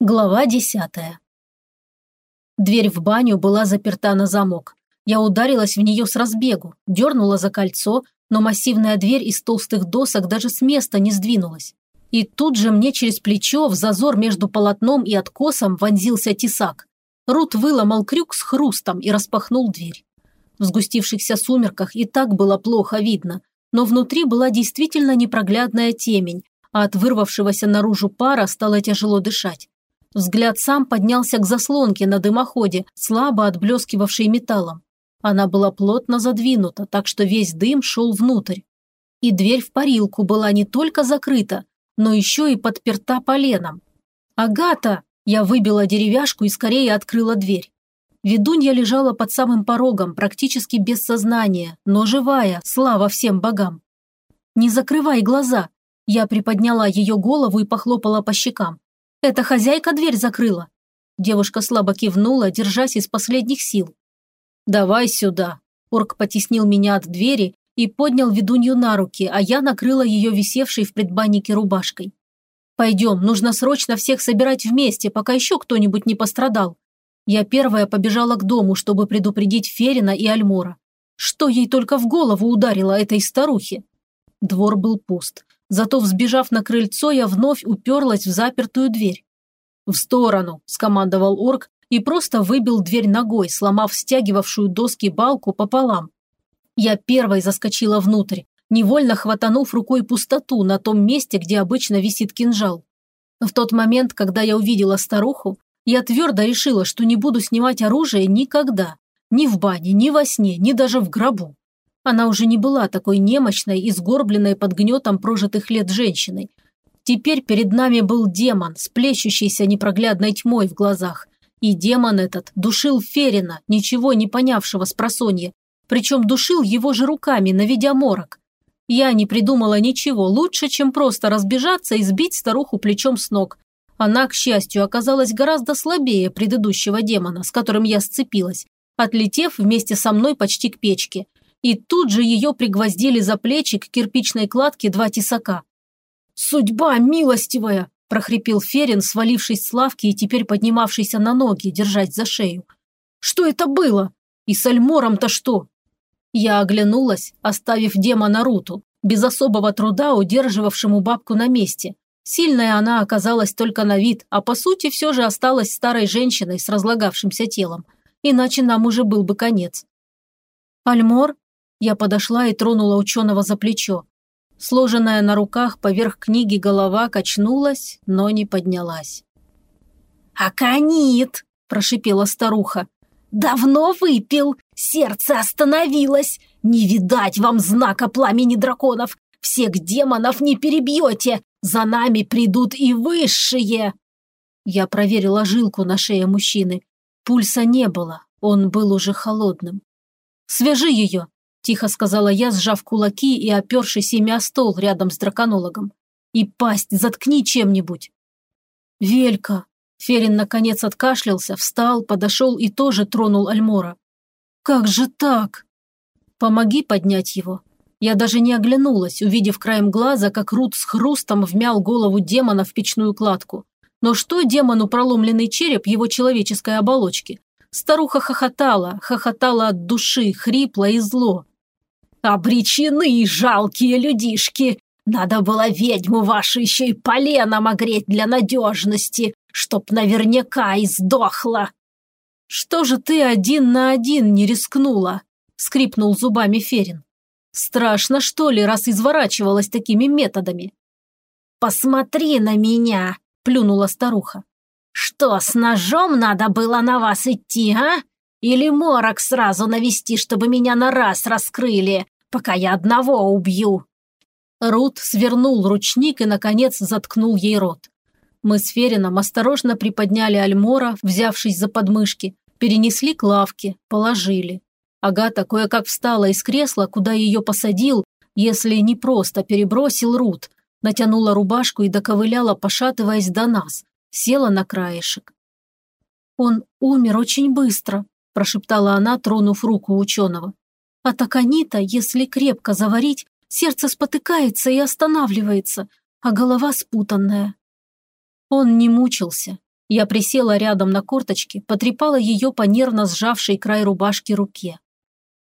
Глава десятая. Дверь в баню была заперта на замок. Я ударилась в нее с разбегу, дернула за кольцо, но массивная дверь из толстых досок даже с места не сдвинулась. И тут же мне через плечо в зазор между полотном и откосом вонзился тесак. Рут выломал крюк с хрустом и распахнул дверь. В сгустившихся сумерках и так было плохо видно, но внутри была действительно непроглядная темень, а от вырвавшегося наружу пара стало тяжело дышать. Взгляд сам поднялся к заслонке на дымоходе, слабо отблескивавшей металлом. Она была плотно задвинута, так что весь дым шел внутрь. И дверь в парилку была не только закрыта, но еще и подперта поленом. «Агата!» Я выбила деревяшку и скорее открыла дверь. Ведунья лежала под самым порогом, практически без сознания, но живая, слава всем богам. «Не закрывай глаза!» Я приподняла ее голову и похлопала по щекам. «Это хозяйка дверь закрыла». Девушка слабо кивнула, держась из последних сил. «Давай сюда». Орк потеснил меня от двери и поднял ведунью на руки, а я накрыла ее висевшей в предбаннике рубашкой. «Пойдем, нужно срочно всех собирать вместе, пока еще кто-нибудь не пострадал». Я первая побежала к дому, чтобы предупредить Ферина и Альмора. Что ей только в голову ударило этой старухе? Двор был пуст. Зато, взбежав на крыльцо, я вновь уперлась в запертую дверь. «В сторону!» – скомандовал орк и просто выбил дверь ногой, сломав стягивавшую доски балку пополам. Я первой заскочила внутрь, невольно хватанув рукой пустоту на том месте, где обычно висит кинжал. В тот момент, когда я увидела старуху, я твердо решила, что не буду снимать оружие никогда. Ни в бане, ни во сне, ни даже в гробу. Она уже не была такой немощной и сгорбленной под гнетом прожитых лет женщиной. Теперь перед нами был демон, сплещущийся непроглядной тьмой в глазах. И демон этот душил Ферина, ничего не понявшего с просонья. Причем душил его же руками, наведя морок. Я не придумала ничего лучше, чем просто разбежаться и сбить старуху плечом с ног. Она, к счастью, оказалась гораздо слабее предыдущего демона, с которым я сцепилась, отлетев вместе со мной почти к печке – и тут же ее пригвоздили за плечи к кирпичной кладке два тесака. «Судьба милостивая!» – прохрипел Ферин, свалившись с лавки и теперь поднимавшийся на ноги, держать за шею. «Что это было? И с Альмором-то что?» Я оглянулась, оставив демона Руту, без особого труда удерживавшему бабку на месте. Сильная она оказалась только на вид, а по сути все же осталась старой женщиной с разлагавшимся телом. Иначе нам уже был бы конец. «Альмор?» Я подошла и тронула ученого за плечо. Сложенная на руках поверх книги голова качнулась, но не поднялась. «Аконит!» – прошипела старуха. «Давно выпил, сердце остановилось. Не видать вам знака пламени драконов. Всех демонов не перебьете, за нами придут и высшие!» Я проверила жилку на шее мужчины. Пульса не было, он был уже холодным. «Свяжи ее!» Тихо сказала я, сжав кулаки и опершись ими о стол рядом с драконологом. «И пасть заткни чем-нибудь!» «Велька!» Ферин наконец откашлялся, встал, подошел и тоже тронул Альмора. «Как же так?» «Помоги поднять его». Я даже не оглянулась, увидев краем глаза, как Рут с хрустом вмял голову демона в печную кладку. Но что демону проломленный череп его человеческой оболочки? Старуха хохотала, хохотала от души, хрипло и зло. «Обречены, жалкие людишки! Надо было ведьму вашу еще и поленом огреть для надежности, чтоб наверняка и сдохла!» «Что же ты один на один не рискнула?» – скрипнул зубами Ферин. «Страшно, что ли, раз изворачивалась такими методами?» «Посмотри на меня!» – плюнула старуха. «Что, с ножом надо было на вас идти, а? Или морок сразу навести, чтобы меня на раз раскрыли, пока я одного убью?» Рут свернул ручник и, наконец, заткнул ей рот. Мы с Ферином осторожно приподняли Альмора, взявшись за подмышки, перенесли к лавке, положили. Агата кое-как встала из кресла, куда ее посадил, если не просто перебросил Рут, натянула рубашку и доковыляла, пошатываясь до нас, села на краешек. «Он умер очень быстро», – прошептала она, тронув руку ученого. «А таканита, если крепко заварить, сердце спотыкается и останавливается, а голова спутанная». Он не мучился. Я присела рядом на корточки, потрепала ее по нервно сжавшей край рубашки руке.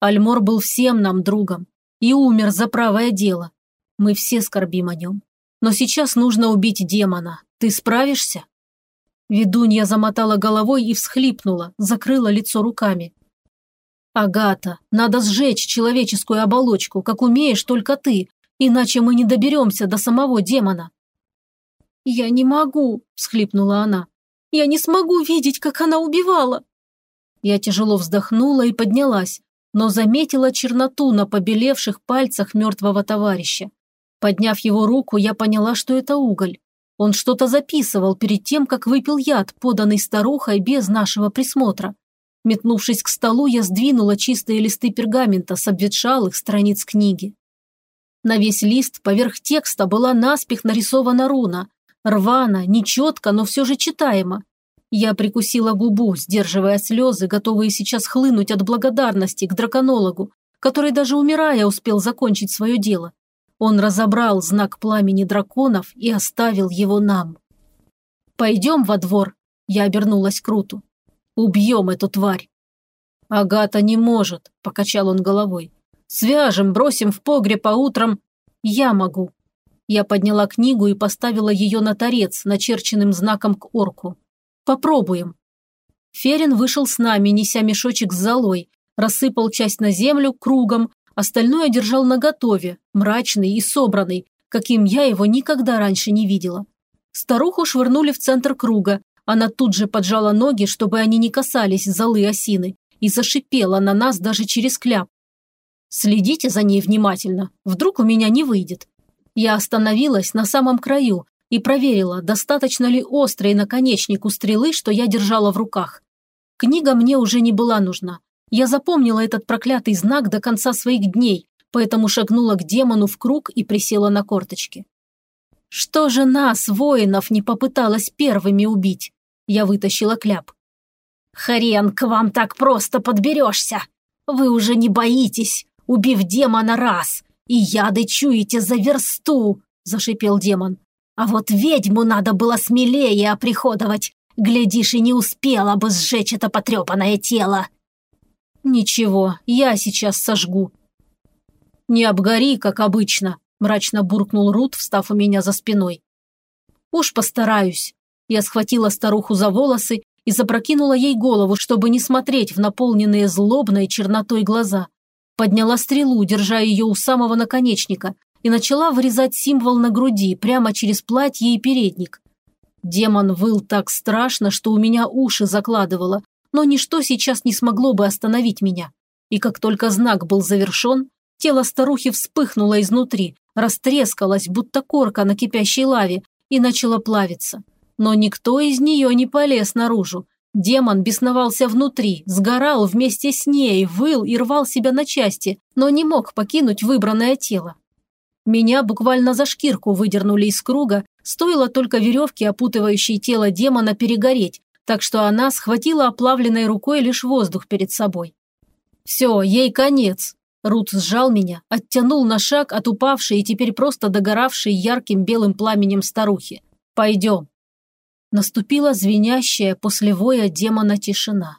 Альмор был всем нам другом и умер за правое дело. Мы все скорбим о нем. Но сейчас нужно убить демона. Ты справишься?» Ведунья замотала головой и всхлипнула, закрыла лицо руками. «Агата, надо сжечь человеческую оболочку, как умеешь только ты, иначе мы не доберемся до самого демона». «Я не могу», – всхлипнула она. «Я не смогу видеть, как она убивала». Я тяжело вздохнула и поднялась, но заметила черноту на побелевших пальцах мертвого товарища. Подняв его руку, я поняла, что это уголь. Он что-то записывал перед тем, как выпил яд, поданный старухой без нашего присмотра. Метнувшись к столу, я сдвинула чистые листы пергамента с обветшалых страниц книги. На весь лист поверх текста была наспех нарисована руна. Рвано, нечетко, но все же читаемо. Я прикусила губу, сдерживая слезы, готовые сейчас хлынуть от благодарности к драконологу, который даже умирая успел закончить свое дело. Он разобрал знак пламени драконов и оставил его нам. «Пойдем во двор», – я обернулась к Руту. «Убьем эту тварь». «Агата не может», – покачал он головой. «Свяжем, бросим в погреб, а утром...» «Я могу». Я подняла книгу и поставила ее на торец, начерченным знаком к орку. «Попробуем». Ферин вышел с нами, неся мешочек с золой, рассыпал часть на землю кругом, Остальное держал наготове, мрачный и собранный, каким я его никогда раньше не видела. Старуху швырнули в центр круга. Она тут же поджала ноги, чтобы они не касались золы осины, и зашипела на нас даже через кляп. Следите за ней внимательно, вдруг у меня не выйдет. Я остановилась на самом краю и проверила, достаточно ли острый наконечник у стрелы, что я держала в руках. Книга мне уже не была нужна. Я запомнила этот проклятый знак до конца своих дней, поэтому шагнула к демону в круг и присела на корточки. «Что же нас, воинов, не попыталась первыми убить?» Я вытащила кляп. «Хрен к вам так просто подберешься! Вы уже не боитесь, убив демона раз, и яды чуете за версту!» – зашипел демон. «А вот ведьму надо было смелее оприходовать. Глядишь, и не успела бы сжечь это потрепанное тело!» «Ничего, я сейчас сожгу». «Не обгори, как обычно», – мрачно буркнул Рут, встав у меня за спиной. «Уж постараюсь». Я схватила старуху за волосы и запрокинула ей голову, чтобы не смотреть в наполненные злобной чернотой глаза. Подняла стрелу, держа ее у самого наконечника, и начала вырезать символ на груди, прямо через платье и передник. Демон выл так страшно, что у меня уши закладывало, но ничто сейчас не смогло бы остановить меня. И как только знак был завершен, тело старухи вспыхнуло изнутри, растрескалось, будто корка на кипящей лаве, и начало плавиться. Но никто из нее не полез наружу. Демон бесновался внутри, сгорал вместе с ней, выл и рвал себя на части, но не мог покинуть выбранное тело. Меня буквально за шкирку выдернули из круга, стоило только веревки, опутывающей тело демона, перегореть, так что она схватила оплавленной рукой лишь воздух перед собой. «Все, ей конец!» Рут сжал меня, оттянул на шаг от упавшей и теперь просто догоравшей ярким белым пламенем старухи. «Пойдем!» Наступила звенящая после воя демона тишина.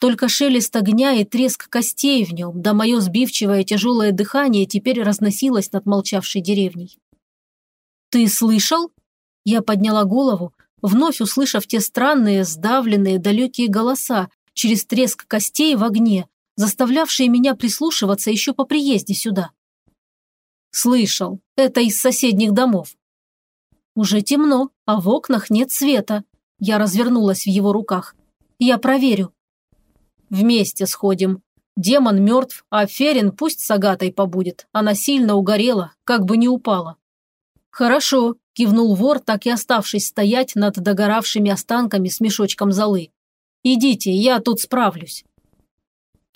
Только шелест огня и треск костей в нем, да мое сбивчивое тяжелое дыхание теперь разносилось над молчавшей деревней. «Ты слышал?» Я подняла голову, вновь услышав те странные, сдавленные, далекие голоса через треск костей в огне, заставлявшие меня прислушиваться еще по приезде сюда. Слышал, это из соседних домов. Уже темно, а в окнах нет света. Я развернулась в его руках. Я проверю. Вместе сходим. Демон мертв, а Ферин пусть с Агатой побудет. Она сильно угорела, как бы не упала. Хорошо, кивнул вор, так и оставшись стоять над догоравшими останками с мешочком золы. «Идите, я тут справлюсь».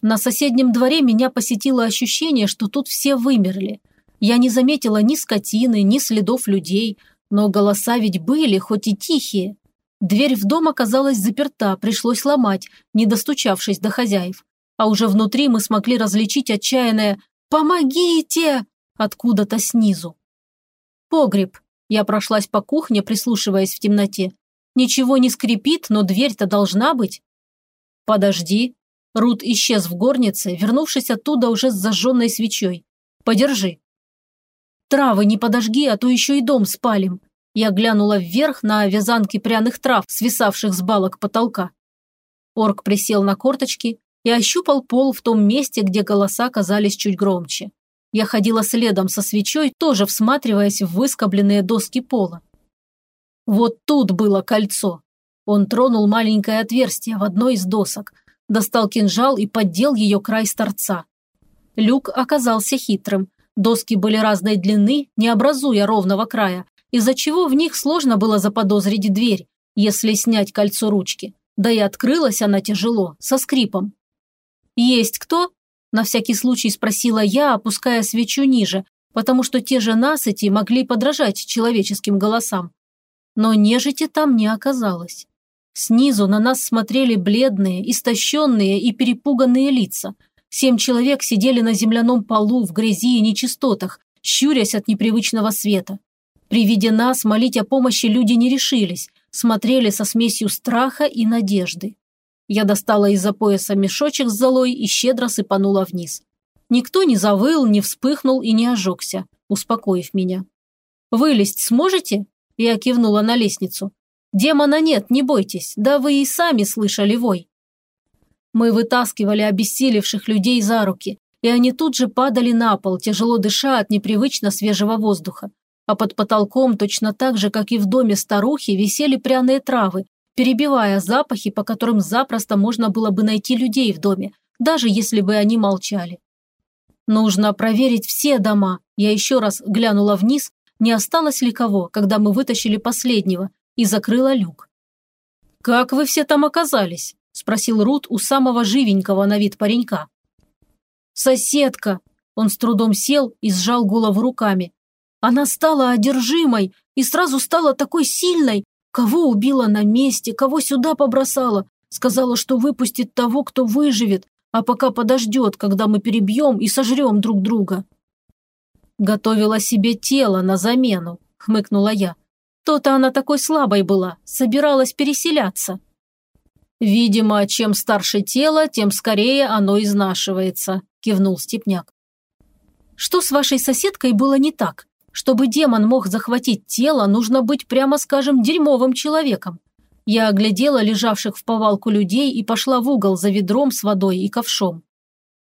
На соседнем дворе меня посетило ощущение, что тут все вымерли. Я не заметила ни скотины, ни следов людей, но голоса ведь были, хоть и тихие. Дверь в дом оказалась заперта, пришлось ломать, не достучавшись до хозяев. А уже внутри мы смогли различить отчаянное «Помогите!» откуда-то снизу. Погреб, я прошлась по кухне, прислушиваясь в темноте. Ничего не скрипит, но дверь-то должна быть. Подожди. Рут исчез в горнице, вернувшись оттуда уже с зажженной свечой. Подержи. Травы не подожги, а то еще и дом спалим. Я глянула вверх на вязанки пряных трав, свисавших с балок потолка. Орк присел на корточки и ощупал пол в том месте, где голоса казались чуть громче. Я ходила следом со свечой, тоже всматриваясь в выскобленные доски пола. Вот тут было кольцо. Он тронул маленькое отверстие в одной из досок, достал кинжал и поддел ее край с торца. Люк оказался хитрым. Доски были разной длины, не образуя ровного края, из-за чего в них сложно было заподозрить дверь, если снять кольцо ручки. Да и открылась она тяжело, со скрипом. «Есть кто?» – на всякий случай спросила я, опуская свечу ниже, потому что те же насыти могли подражать человеческим голосам. Но нежити там не оказалось. Снизу на нас смотрели бледные, истощенные и перепуганные лица. Семь человек сидели на земляном полу в грязи и нечистотах, щурясь от непривычного света. При виде нас молить о помощи люди не решились, смотрели со смесью страха и надежды. Я достала из-за пояса мешочек с золой и щедро сыпанула вниз. Никто не завыл, не вспыхнул и не ожегся, успокоив меня. «Вылезть сможете?» Я кивнула на лестницу. «Демона нет, не бойтесь, да вы и сами слышали вой». Мы вытаскивали обессилевших людей за руки, и они тут же падали на пол, тяжело дыша от непривычно свежего воздуха. А под потолком, точно так же, как и в доме старухи, висели пряные травы, перебивая запахи, по которым запросто можно было бы найти людей в доме, даже если бы они молчали. Нужно проверить все дома. Я еще раз глянула вниз, не осталось ли кого, когда мы вытащили последнего, и закрыла люк. «Как вы все там оказались?» – спросил Рут у самого живенького на вид паренька. «Соседка!» – он с трудом сел и сжал голову руками. «Она стала одержимой и сразу стала такой сильной, Кого убила на месте, кого сюда побросала? Сказала, что выпустит того, кто выживет, а пока подождет, когда мы перебьем и сожрем друг друга. Готовила себе тело на замену, хмыкнула я. То-то она такой слабой была, собиралась переселяться. Видимо, чем старше тело, тем скорее оно изнашивается, кивнул Степняк. Что с вашей соседкой было не так? Чтобы демон мог захватить тело, нужно быть, прямо скажем, дерьмовым человеком. Я оглядела лежавших в повалку людей и пошла в угол за ведром с водой и ковшом.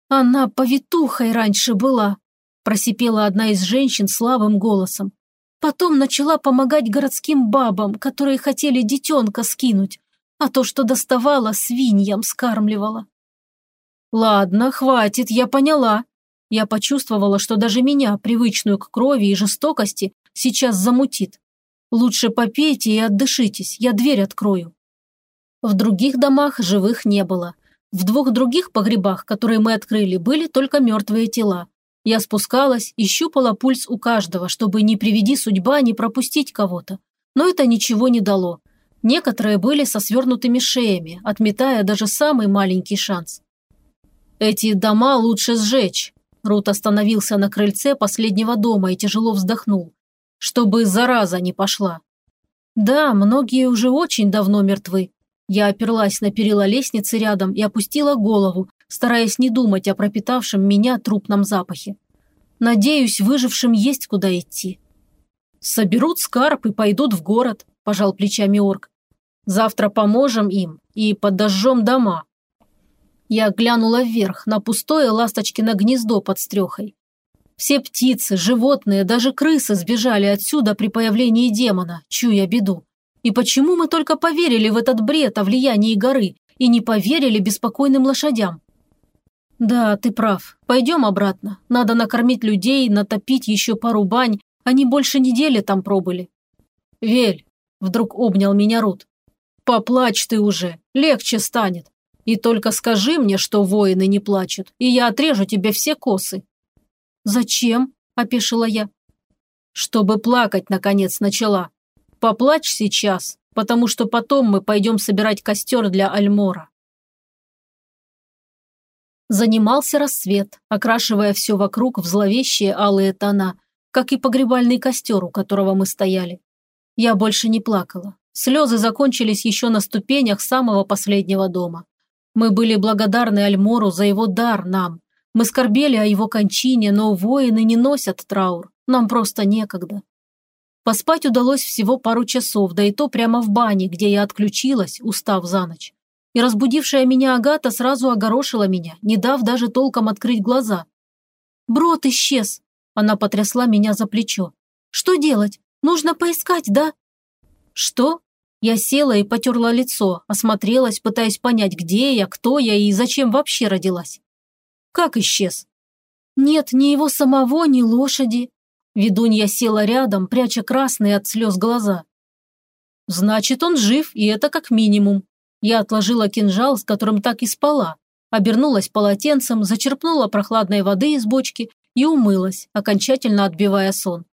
«Она повитухой раньше была», – просипела одна из женщин слабым голосом. «Потом начала помогать городским бабам, которые хотели детенка скинуть, а то, что доставала, свиньям скармливала». «Ладно, хватит, я поняла», я почувствовала, что даже меня, привычную к крови и жестокости, сейчас замутит. Лучше попейте и отдышитесь, я дверь открою. В других домах живых не было. В двух других погребах, которые мы открыли, были только мертвые тела. Я спускалась и щупала пульс у каждого, чтобы не приведи судьба не пропустить кого-то. Но это ничего не дало. Некоторые были со свернутыми шеями, отметая даже самый маленький шанс. Эти дома лучше сжечь, Рут остановился на крыльце последнего дома и тяжело вздохнул. Чтобы зараза не пошла. Да, многие уже очень давно мертвы. Я оперлась на перила лестницы рядом и опустила голову, стараясь не думать о пропитавшем меня трупном запахе. Надеюсь, выжившим есть куда идти. Соберут скарб и пойдут в город, пожал плечами орк. Завтра поможем им и подожжем дома, я глянула вверх, на пустое ласточкино гнездо под стрехой. Все птицы, животные, даже крысы сбежали отсюда при появлении демона, чуя беду. И почему мы только поверили в этот бред о влиянии горы и не поверили беспокойным лошадям? Да, ты прав. Пойдем обратно. Надо накормить людей, натопить еще пару бань. Они больше недели там пробыли. Вель, вдруг обнял меня Рут. Поплачь ты уже, легче станет. И только скажи мне, что воины не плачут, и я отрежу тебе все косы». «Зачем?» – опешила я. «Чтобы плакать, наконец, начала. Поплачь сейчас, потому что потом мы пойдем собирать костер для Альмора». Занимался рассвет, окрашивая все вокруг в зловещие алые тона, как и погребальный костер, у которого мы стояли. Я больше не плакала. Слезы закончились еще на ступенях самого последнего дома. Мы были благодарны Альмору за его дар нам. Мы скорбели о его кончине, но воины не носят траур. Нам просто некогда. Поспать удалось всего пару часов, да и то прямо в бане, где я отключилась, устав за ночь. И разбудившая меня Агата сразу огорошила меня, не дав даже толком открыть глаза. «Брод исчез!» Она потрясла меня за плечо. «Что делать? Нужно поискать, да?» «Что?» Я села и потерла лицо, осмотрелась, пытаясь понять, где я, кто я и зачем вообще родилась. «Как исчез?» «Нет ни его самого, ни лошади. Ведунья села рядом, пряча красные от слез глаза. «Значит, он жив, и это как минимум». Я отложила кинжал, с которым так и спала, обернулась полотенцем, зачерпнула прохладной воды из бочки и умылась, окончательно отбивая сон.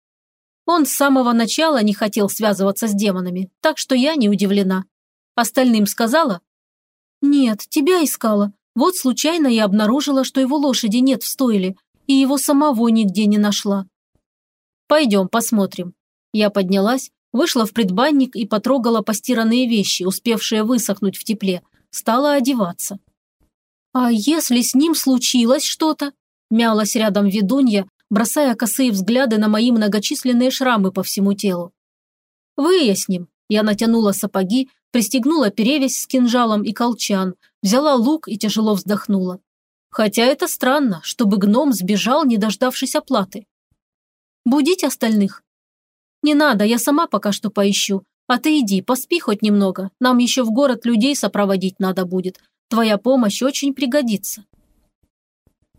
Он с самого начала не хотел связываться с демонами, так что я не удивлена. Остальным сказала? «Нет, тебя искала. Вот случайно я обнаружила, что его лошади нет в стойле, и его самого нигде не нашла. Пойдем, посмотрим». Я поднялась, вышла в предбанник и потрогала постиранные вещи, успевшие высохнуть в тепле. Стала одеваться. «А если с ним случилось что-то?» Мялась рядом ведунья, бросая косые взгляды на мои многочисленные шрамы по всему телу. «Выясним». Я натянула сапоги, пристегнула перевязь с кинжалом и колчан, взяла лук и тяжело вздохнула. Хотя это странно, чтобы гном сбежал, не дождавшись оплаты. Будить остальных? Не надо, я сама пока что поищу. А ты иди, поспи хоть немного. Нам еще в город людей сопроводить надо будет. Твоя помощь очень пригодится.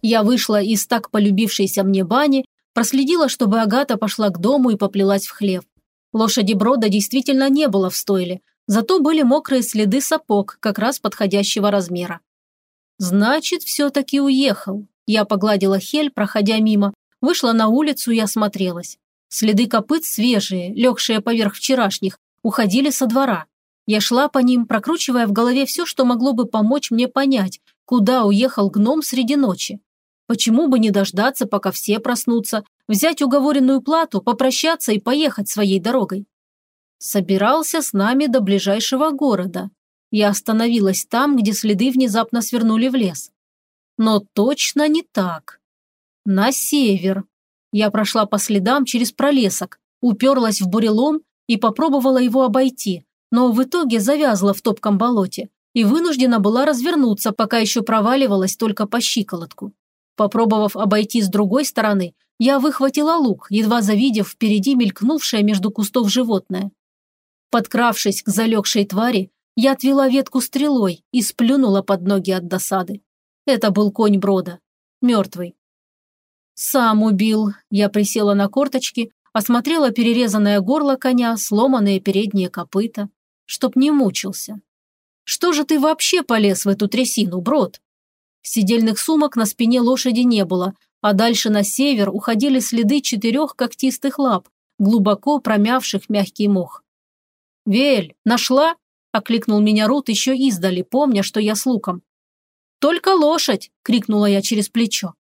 Я вышла из так полюбившейся мне бани, проследила, чтобы Агата пошла к дому и поплелась в хлев. Лошади Брода действительно не было в стойле, зато были мокрые следы сапог, как раз подходящего размера. Значит, все-таки уехал. Я погладила Хель, проходя мимо, Вышла на улицу и осмотрелась. Следы копыт свежие, легшие поверх вчерашних, уходили со двора. Я шла по ним, прокручивая в голове все, что могло бы помочь мне понять, куда уехал гном среди ночи. Почему бы не дождаться, пока все проснутся, взять уговоренную плату, попрощаться и поехать своей дорогой? Собирался с нами до ближайшего города. Я остановилась там, где следы внезапно свернули в лес. Но точно не так. На север. Я прошла по следам через пролесок, уперлась в бурелом и попробовала его обойти, но в итоге завязла в топком болоте и вынуждена была развернуться, пока еще проваливалась только по щиколотку. Попробовав обойти с другой стороны, я выхватила лук, едва завидев впереди мелькнувшее между кустов животное. Подкравшись к залегшей твари, я отвела ветку стрелой и сплюнула под ноги от досады. Это был конь Брода. Мертвый. «Сам убил». Я присела на корточки, осмотрела перерезанное горло коня, сломанные передние копыта. Чтоб не мучился. «Что же ты вообще полез в эту трясину, брод?» Сидельных сумок на спине лошади не было, а дальше на север уходили следы четырех когтистых лап, глубоко промявших мягкий мох. «Вель, нашла?» – окликнул меня Рут еще издали, помня, что я с луком. «Только лошадь!» – крикнула я через плечо.